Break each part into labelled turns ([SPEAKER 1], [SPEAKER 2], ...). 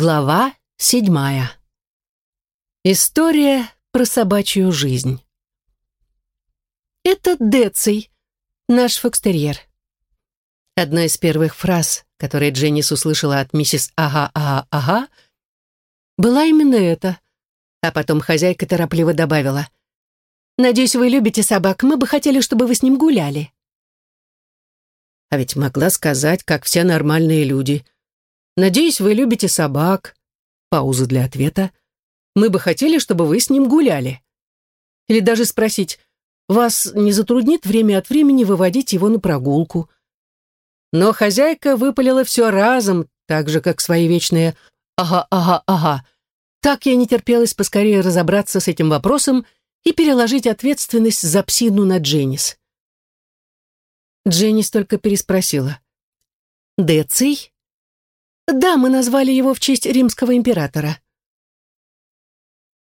[SPEAKER 1] Глава седьмая. История про собачью жизнь. «Это Деций, наш фокстерьер». Одна из первых фраз, которые Дженнис услышала от миссис «Ага-ага-ага», была именно это, а потом хозяйка торопливо добавила. «Надеюсь, вы любите собак, мы бы хотели, чтобы вы с ним гуляли». А ведь могла сказать, как все нормальные люди. «Надеюсь, вы любите собак». Пауза для ответа. «Мы бы хотели, чтобы вы с ним гуляли». Или даже спросить, «Вас не затруднит время от времени выводить его на прогулку?» Но хозяйка выпалила все разом, так же, как свои вечные «ага, ага, ага». Так я не терпелась поскорее разобраться с этим вопросом и переложить ответственность за псину на Дженнис. Дженнис только переспросила. «Деций?» «Да, мы назвали его в честь римского императора».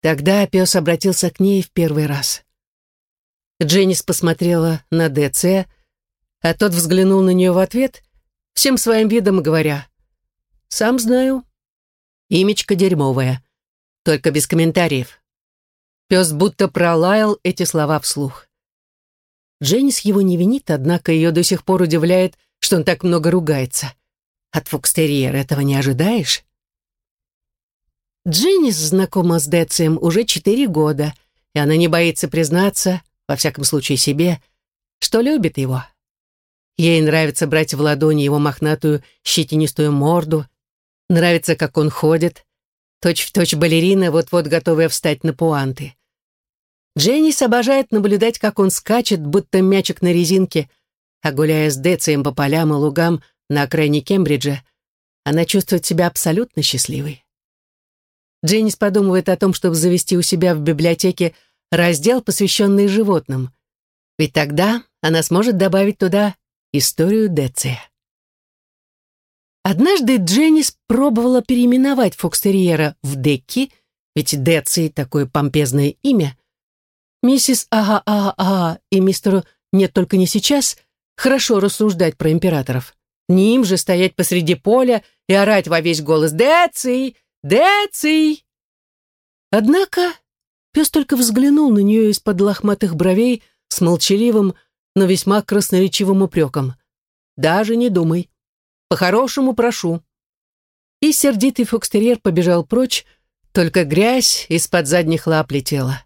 [SPEAKER 1] Тогда пес обратился к ней в первый раз. Дженнис посмотрела на Деция, а тот взглянул на нее в ответ, всем своим видом говоря, «Сам знаю, имечко дерьмовое, только без комментариев». Пес будто пролаял эти слова вслух. Дженнис его не винит, однако ее до сих пор удивляет, что он так много ругается. От фокстерьера этого не ожидаешь? Дженнис знакома с Децием уже четыре года, и она не боится признаться, во всяком случае себе, что любит его. Ей нравится брать в ладони его мохнатую щетинистую морду, нравится, как он ходит, точь-в-точь точь балерина, вот-вот готовая встать на пуанты. Дженнис обожает наблюдать, как он скачет, будто мячик на резинке, а гуляя с Децием по полям и лугам на окраине Кембриджа, она чувствует себя абсолютно счастливой. Дженнис подумывает о том, чтобы завести у себя в библиотеке раздел, посвященный животным. Ведь тогда она сможет добавить туда историю Деция. Однажды Дженнис пробовала переименовать фокстерьера в Декки, ведь Деций — такое помпезное имя, Миссис Ага-Ага-Ага и мистеру «Нет, только не сейчас» хорошо рассуждать про императоров. Не им же стоять посреди поля и орать во весь голос «Деций! Деций!». Однако пес только взглянул на нее из-под лохматых бровей с молчаливым, но весьма красноречивым упреком. «Даже не думай. По-хорошему прошу». И сердитый фокстерьер побежал прочь, только грязь из-под задних лап летела.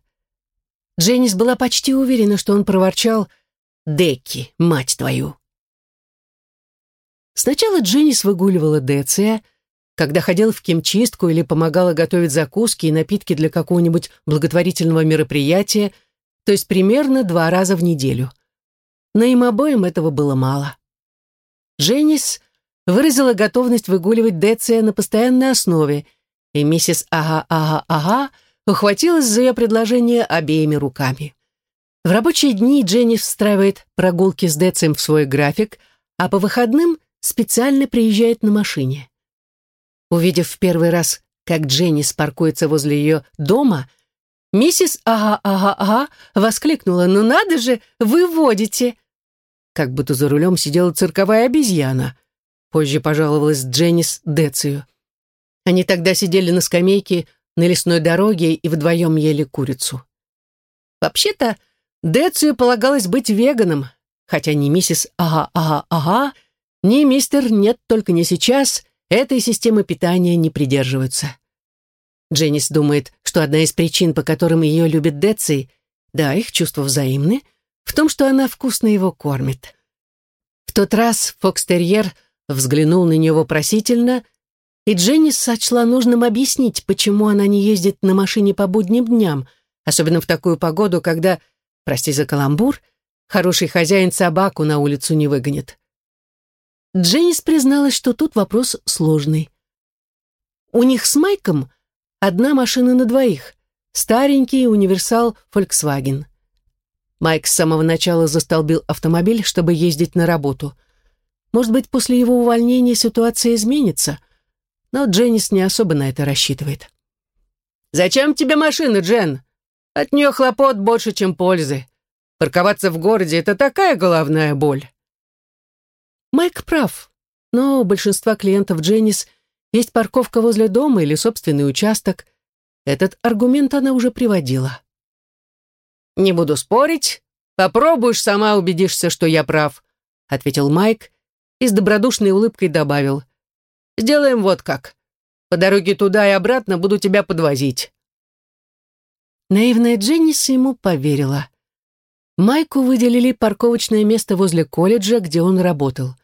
[SPEAKER 1] Дженнис была почти уверена, что он проворчал «Декки, мать твою!». Сначала Дженнис выгуливала Деция, когда ходила в кимчистку или помогала готовить закуски и напитки для какого-нибудь благотворительного мероприятия, то есть примерно два раза в неделю. Но им обоим этого было мало. Дженнис выразила готовность выгуливать Деция на постоянной основе, и миссис Ага-Ага-Ага – ухватилась за ее предложение обеими руками. В рабочие дни Дженни встраивает прогулки с Децем в свой график, а по выходным специально приезжает на машине. Увидев в первый раз, как Дженни паркуется возле ее дома, миссис «Ага-ага-ага» воскликнула «Ну надо же, вы водите!» Как будто за рулем сидела цирковая обезьяна. Позже пожаловалась Дженнис Децию. Они тогда сидели на скамейке на лесной дороге и вдвоем ели курицу. Вообще-то, Децию полагалось быть веганом, хотя ни миссис «Ага-ага-ага», ни мистер «Нет, только не сейчас» этой системы питания не придерживаются. Дженнис думает, что одна из причин, по которым ее любит Деций, да, их чувства взаимны, в том, что она вкусно его кормит. В тот раз Фокстерьер взглянул на нее вопросительно — и Дженни сочла нужным объяснить, почему она не ездит на машине по будним дням, особенно в такую погоду, когда, прости за каламбур, хороший хозяин собаку на улицу не выгонит. Дженнис призналась, что тут вопрос сложный. У них с Майком одна машина на двоих, старенький универсал Volkswagen. Майк с самого начала застолбил автомобиль, чтобы ездить на работу. Может быть, после его увольнения ситуация изменится — но Дженнис не особо на это рассчитывает. «Зачем тебе машина, Джен? От нее хлопот больше, чем пользы. Парковаться в городе — это такая головная боль». Майк прав, но у большинства клиентов Дженнис есть парковка возле дома или собственный участок. Этот аргумент она уже приводила. «Не буду спорить. Попробуешь, сама убедишься, что я прав», ответил Майк и с добродушной улыбкой добавил. «Сделаем вот как. По дороге туда и обратно буду тебя подвозить». Наивная Дженнис ему поверила. Майку выделили парковочное место возле колледжа, где он работал.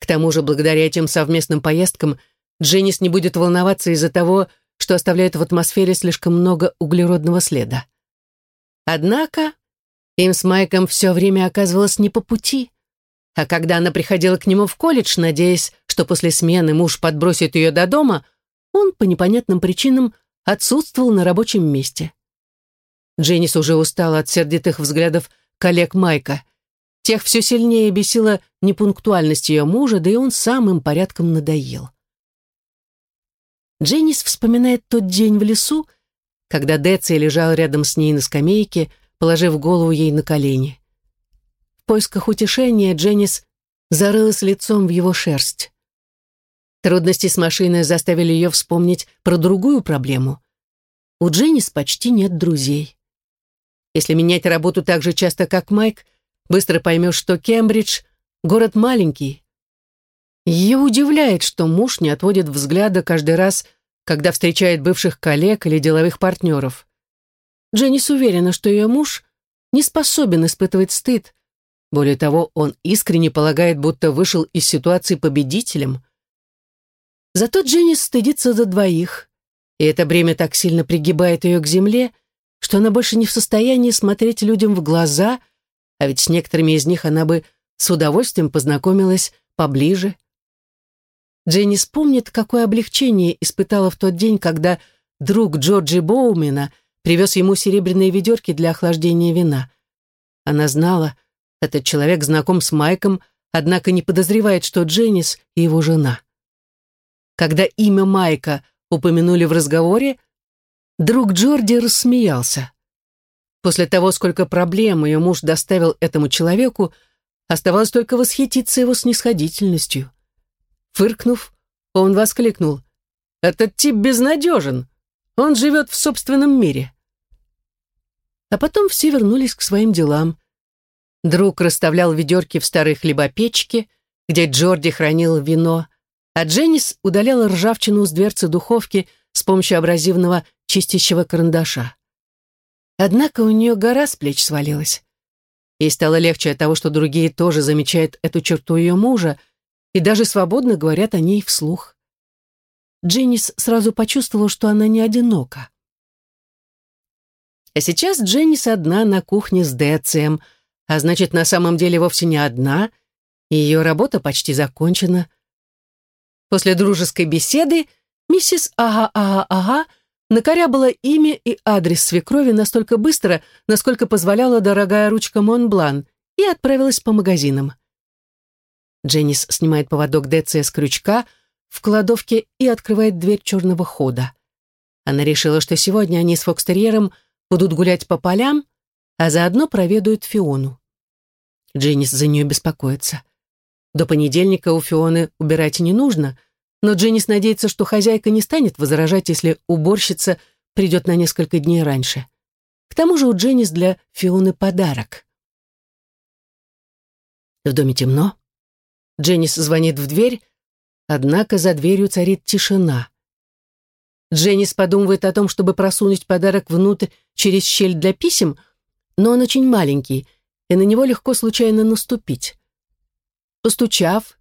[SPEAKER 1] К тому же, благодаря этим совместным поездкам, Дженнис не будет волноваться из-за того, что оставляет в атмосфере слишком много углеродного следа. Однако им с Майком все время оказывалось не по пути. А когда она приходила к нему в колледж, надеясь, что после смены муж подбросит ее до дома, он по непонятным причинам отсутствовал на рабочем месте. Дженнис уже устала от сердитых взглядов коллег Майка. Тех все сильнее бесила непунктуальность ее мужа, да и он самым порядком надоел. Дженнис вспоминает тот день в лесу, когда Деци лежал рядом с ней на скамейке, положив голову ей на колени. В поисках утешения Дженнис зарылась лицом в его шерсть. Трудности с машиной заставили ее вспомнить про другую проблему. У Дженнис почти нет друзей. Если менять работу так же часто, как Майк, быстро поймешь, что Кембридж — город маленький, ее удивляет, что муж не отводит взгляда каждый раз, когда встречает бывших коллег или деловых партнеров. Дженнис уверена, что ее муж не способен испытывать стыд. Более того, он искренне полагает, будто вышел из ситуации победителем. Зато Дженнис стыдится за двоих, и это бремя так сильно пригибает ее к земле, что она больше не в состоянии смотреть людям в глаза, а ведь с некоторыми из них она бы с удовольствием познакомилась поближе. Дженни помнит, какое облегчение испытала в тот день, когда друг Джорджи Боумена привез ему серебряные ведерки для охлаждения вина. Она знала, этот человек знаком с Майком, однако не подозревает, что Дженнис его жена. Когда имя Майка упомянули в разговоре, друг Джорди рассмеялся. После того, сколько проблем ее муж доставил этому человеку, оставалось только восхититься его снисходительностью. Фыркнув, он воскликнул. «Этот тип безнадежен. Он живет в собственном мире». А потом все вернулись к своим делам. Друг расставлял ведерки в старой хлебопечке, где Джорди хранил вино, а Дженнис удаляла ржавчину с дверцы духовки с помощью абразивного чистящего карандаша. Однако у нее гора с плеч свалилась. Ей стало легче от того, что другие тоже замечают эту черту ее мужа, и даже свободно говорят о ней вслух. Дженнис сразу почувствовала, что она не одинока. А сейчас Дженнис одна на кухне с Децием, а значит, на самом деле вовсе не одна, и ее работа почти закончена. После дружеской беседы миссис Ага-Ага-Ага накорябала имя и адрес свекрови настолько быстро, насколько позволяла дорогая ручка Монблан, и отправилась по магазинам. Дженнис снимает поводок Деция с крючка в кладовке и открывает дверь черного хода. Она решила, что сегодня они с Фокстерьером будут гулять по полям, а заодно проведают Фиону. Дженнис за нее беспокоится. До понедельника у Фионы убирать не нужно, но Дженнис надеется, что хозяйка не станет возражать, если уборщица придет на несколько дней раньше. К тому же у Дженнис для Фионы подарок. В доме темно, Дженнис звонит в дверь, однако за дверью царит тишина. Дженнис подумывает о том, чтобы просунуть подарок внутрь через щель для писем, но он очень маленький, и на него легко случайно наступить. Постучав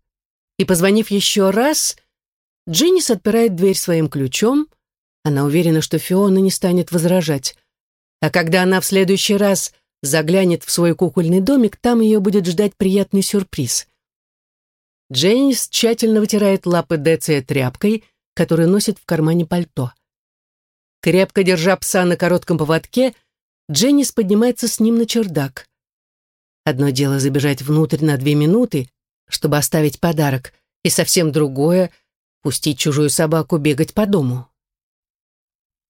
[SPEAKER 1] и позвонив еще раз, Дженнис отпирает дверь своим ключом. Она уверена, что Фиона не станет возражать. А когда она в следующий раз заглянет в свой кукольный домик, там ее будет ждать приятный сюрприз. Дженнис тщательно вытирает лапы Деция тряпкой, которую носит в кармане пальто. Крепко держа пса на коротком поводке, Дженнис поднимается с ним на чердак. Одно дело забежать внутрь на две минуты, чтобы оставить подарок, и совсем другое — пустить чужую собаку бегать по дому.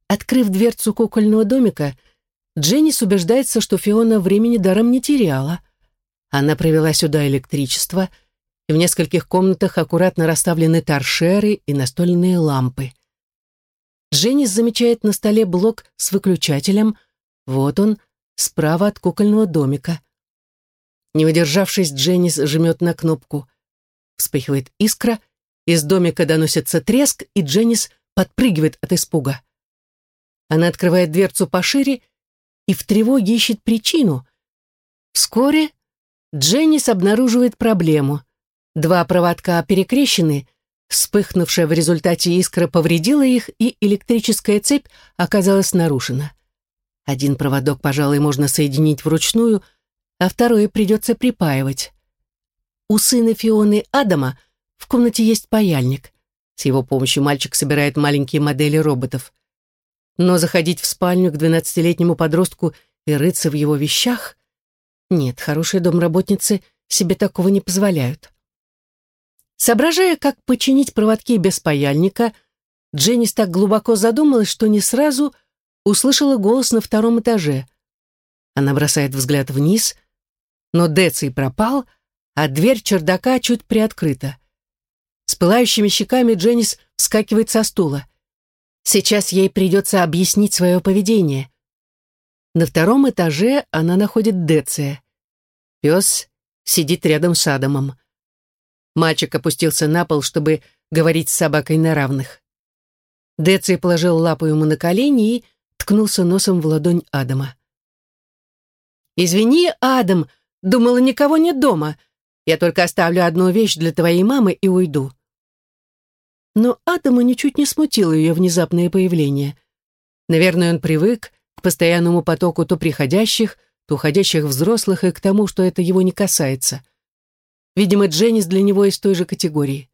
[SPEAKER 1] Открыв дверцу кукольного домика, Дженнис убеждается, что Фиона времени даром не теряла. Она провела сюда электричество — и в нескольких комнатах аккуратно расставлены торшеры и настольные лампы. Дженнис замечает на столе блок с выключателем. Вот он, справа от кукольного домика. Не удержавшись, Дженнис жмет на кнопку. Вспыхивает искра, из домика доносится треск, и Дженнис подпрыгивает от испуга. Она открывает дверцу пошире и в тревоге ищет причину. Вскоре Дженнис обнаруживает проблему. Два проводка перекрещены, вспыхнувшая в результате искра повредила их, и электрическая цепь оказалась нарушена. Один проводок, пожалуй, можно соединить вручную, а второе придется припаивать. У сына Фионы Адама в комнате есть паяльник. С его помощью мальчик собирает маленькие модели роботов. Но заходить в спальню к двенадцатилетнему подростку и рыться в его вещах? Нет, хорошие домработницы себе такого не позволяют. Соображая, как починить проводки без паяльника, Дженнис так глубоко задумалась, что не сразу услышала голос на втором этаже. Она бросает взгляд вниз, но Деций пропал, а дверь чердака чуть приоткрыта. Пылающими щеками Дженнис вскакивает со стула. Сейчас ей придется объяснить свое поведение. На втором этаже она находит Деция. Пес сидит рядом с Адамом. Мальчик опустился на пол, чтобы говорить с собакой на равных. Деций положил лапу ему на колени и ткнулся носом в ладонь Адама. «Извини, Адам, думала, никого нет дома. Я только оставлю одну вещь для твоей мамы и уйду». Но Адама ничуть не смутило ее внезапное появление. Наверное, он привык к постоянному потоку то приходящих, то уходящих взрослых и к тому, что это его не касается. Видимо, Дженнис для него из той же категории.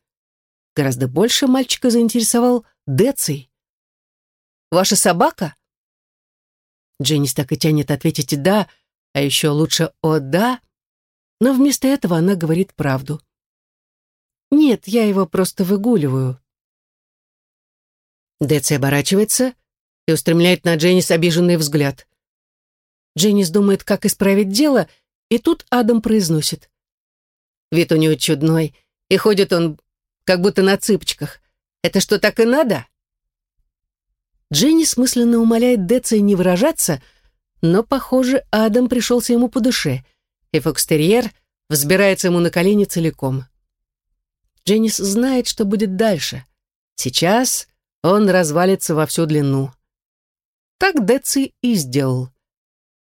[SPEAKER 1] Гораздо больше мальчика заинтересовал Деций. «Ваша собака?» Дженнис так и тянет ответить «да», а еще лучше «о, да», но вместо этого она говорит правду. «Нет, я его просто выгуливаю. Деци оборачивается и устремляет на Дженнис обиженный взгляд. Дженнис думает, как исправить дело, и тут Адам произносит. Вид у него чудной, и ходит он как будто на цыпочках. Это что, так и надо? Дженнис мысленно умоляет Деци не выражаться, но, похоже, Адам пришелся ему по душе, и фокстерьер взбирается ему на колени целиком. Дженнис знает, что будет дальше. Сейчас он развалится во всю длину. Так Деци и сделал.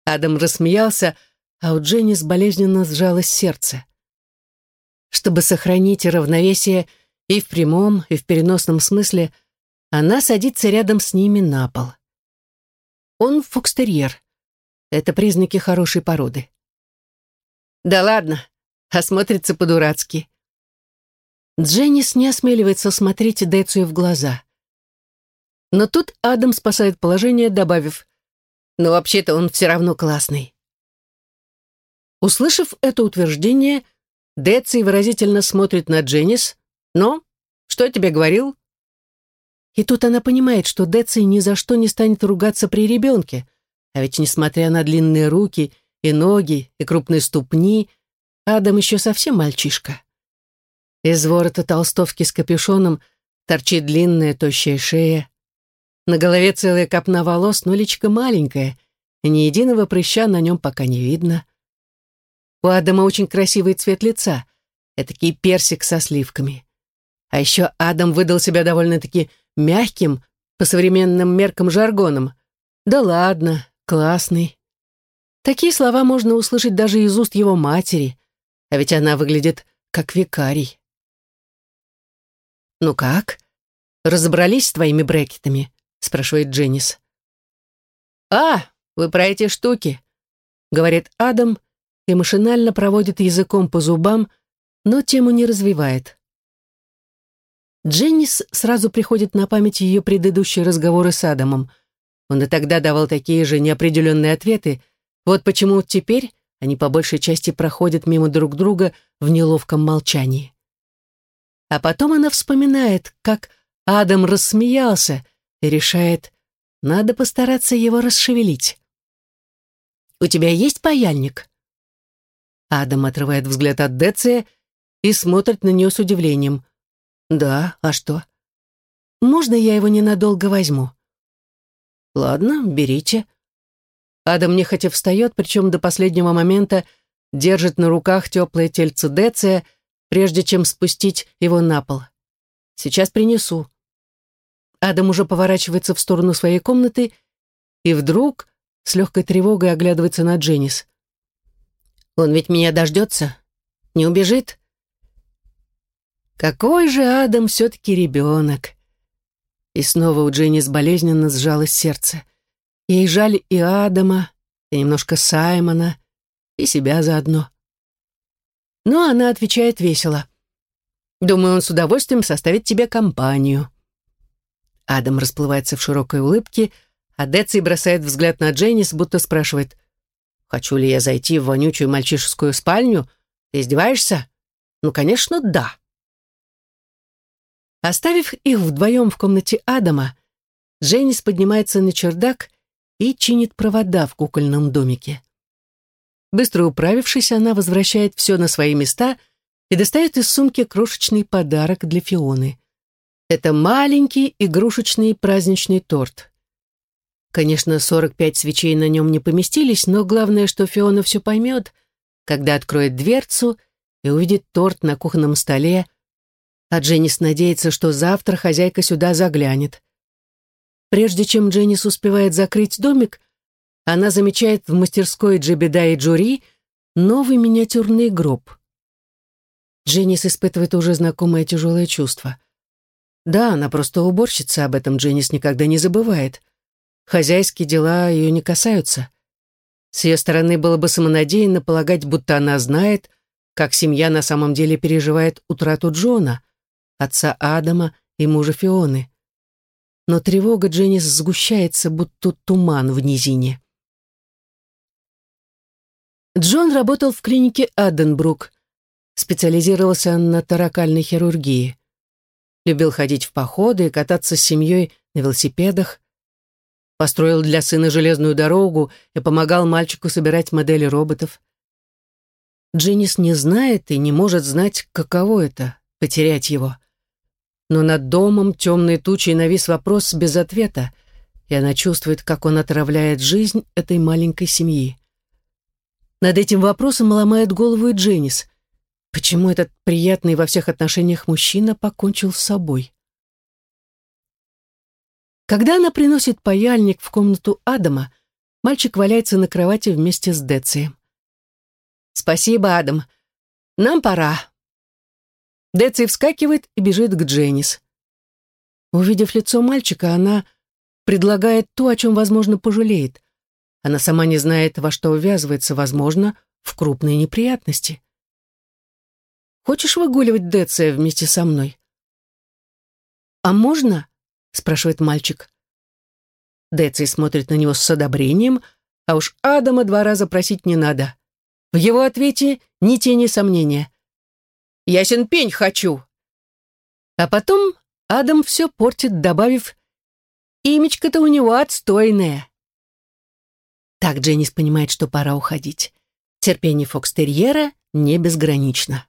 [SPEAKER 1] Адам рассмеялся, а у Дженнис болезненно сжалось сердце. Чтобы сохранить равновесие и в прямом, и в переносном смысле, она садится рядом с ними на пол. Он фокстерьер. Это признаки хорошей породы. Да ладно, осмотрится по-дурацки. Дженнис не осмеливается смотреть Децию в глаза. Но тут Адам спасает положение, добавив, «Но вообще-то он все равно классный». Услышав это утверждение, Деций выразительно смотрит на Дженнис. «Но? Что я тебе говорил?» И тут она понимает, что Деций ни за что не станет ругаться при ребенке, а ведь, несмотря на длинные руки и ноги и крупные ступни, Адам еще совсем мальчишка. Из ворота толстовки с капюшоном торчит длинная тощая шея, на голове целая копна волос, но личка маленькая, и ни единого прыща на нем пока не видно. У Адама очень красивый цвет лица, этакий персик со сливками. А еще Адам выдал себя довольно-таки мягким, по современным меркам жаргоном. Да ладно, классный. Такие слова можно услышать даже из уст его матери, а ведь она выглядит как викарий. «Ну как? Разобрались с твоими брекетами?» — спрашивает Дженнис. «А, вы про эти штуки», — говорит Адам и машинально проводит языком по зубам, но тему не развивает. Дженнис сразу приходит на память ее предыдущие разговоры с Адамом. Он и тогда давал такие же неопределенные ответы, вот почему теперь они по большей части проходят мимо друг друга в неловком молчании. А потом она вспоминает, как Адам рассмеялся — и решает, надо постараться его расшевелить. «У тебя есть паяльник?» Адам отрывает взгляд от Деция и смотрит на нее с удивлением. «Да, а что?» «Можно я его ненадолго возьму?» «Ладно, берите». Адам нехотя встает, причем до последнего момента держит на руках теплое тельце Деция, прежде чем спустить его на пол. «Сейчас принесу». Адам уже поворачивается в сторону своей комнаты и вдруг с легкой тревогой оглядывается на Дженнис. «Он ведь меня дождется? Не убежит?» Какой же Адам все-таки ребенок! И снова у Дженнис болезненно сжалось сердце. Ей жаль и Адама, и немножко Саймона, и себя заодно. Но она отвечает весело. «Думаю, он с удовольствием составит тебе компанию». Адам расплывается в широкой улыбке, а Деци бросает взгляд на Дженнис, будто спрашивает, «Хочу ли я зайти в вонючую мальчишескую спальню? Ты издеваешься?» «Ну, конечно, да». Оставив их вдвоем в комнате Адама, Дженнис поднимается на чердак и чинит провода в кукольном домике. Быстро управившись, она возвращает все на свои места и достает из сумки крошечный подарок для Фионы. Это маленький игрушечный праздничный торт. Конечно, 45 свечей на нем не поместились, но главное, что Фиона все поймет, когда откроет дверцу и увидит торт на кухонном столе, а Дженнис надеется, что завтра хозяйка сюда заглянет. Прежде чем Дженнис успевает закрыть домик, она замечает в мастерской Джебеда и Джури новый миниатюрный гроб. Дженнис испытывает уже знакомое тяжелое чувство. Да, она просто уборщица, об этом Дженнис никогда не забывает. Хозяйские дела ее не касаются. С ее стороны было бы самонадеянно полагать, будто она знает, как семья на самом деле переживает утрату Джона отца Адама и мужа Фионы. Но тревога Дженнис сгущается, будто туман в низине. Джон работал в клинике Аденбрук, специализировался на таракальной хирургии. Любил ходить в походы и кататься с семьей на велосипедах. Построил для сына железную дорогу и помогал мальчику собирать модели роботов. Дженнис не знает и не может знать, каково это — потерять его но над домом темной тучей навис вопрос без ответа, и она чувствует, как он отравляет жизнь этой маленькой семьи. Над этим вопросом ломает голову и Дженнис. Почему этот приятный во всех отношениях мужчина покончил с собой? Когда она приносит паяльник в комнату Адама, мальчик валяется на кровати вместе с Децием. «Спасибо, Адам. Нам пора», Деци вскакивает и бежит к Дженнис. Увидев лицо мальчика, она предлагает то, о чем, возможно, пожалеет. Она сама не знает, во что увязывается, возможно, в крупные неприятности. «Хочешь выгуливать Деция вместе со мной?» «А можно?» — спрашивает мальчик. Деций смотрит на него с одобрением, а уж Адама два раза просить не надо. В его ответе ни тени сомнения — Ясен пень хочу. А потом Адам все портит, добавив «Имечко-то у него отстойное». Так Дженнис понимает, что пора уходить. Терпение Фокстерьера не безгранично.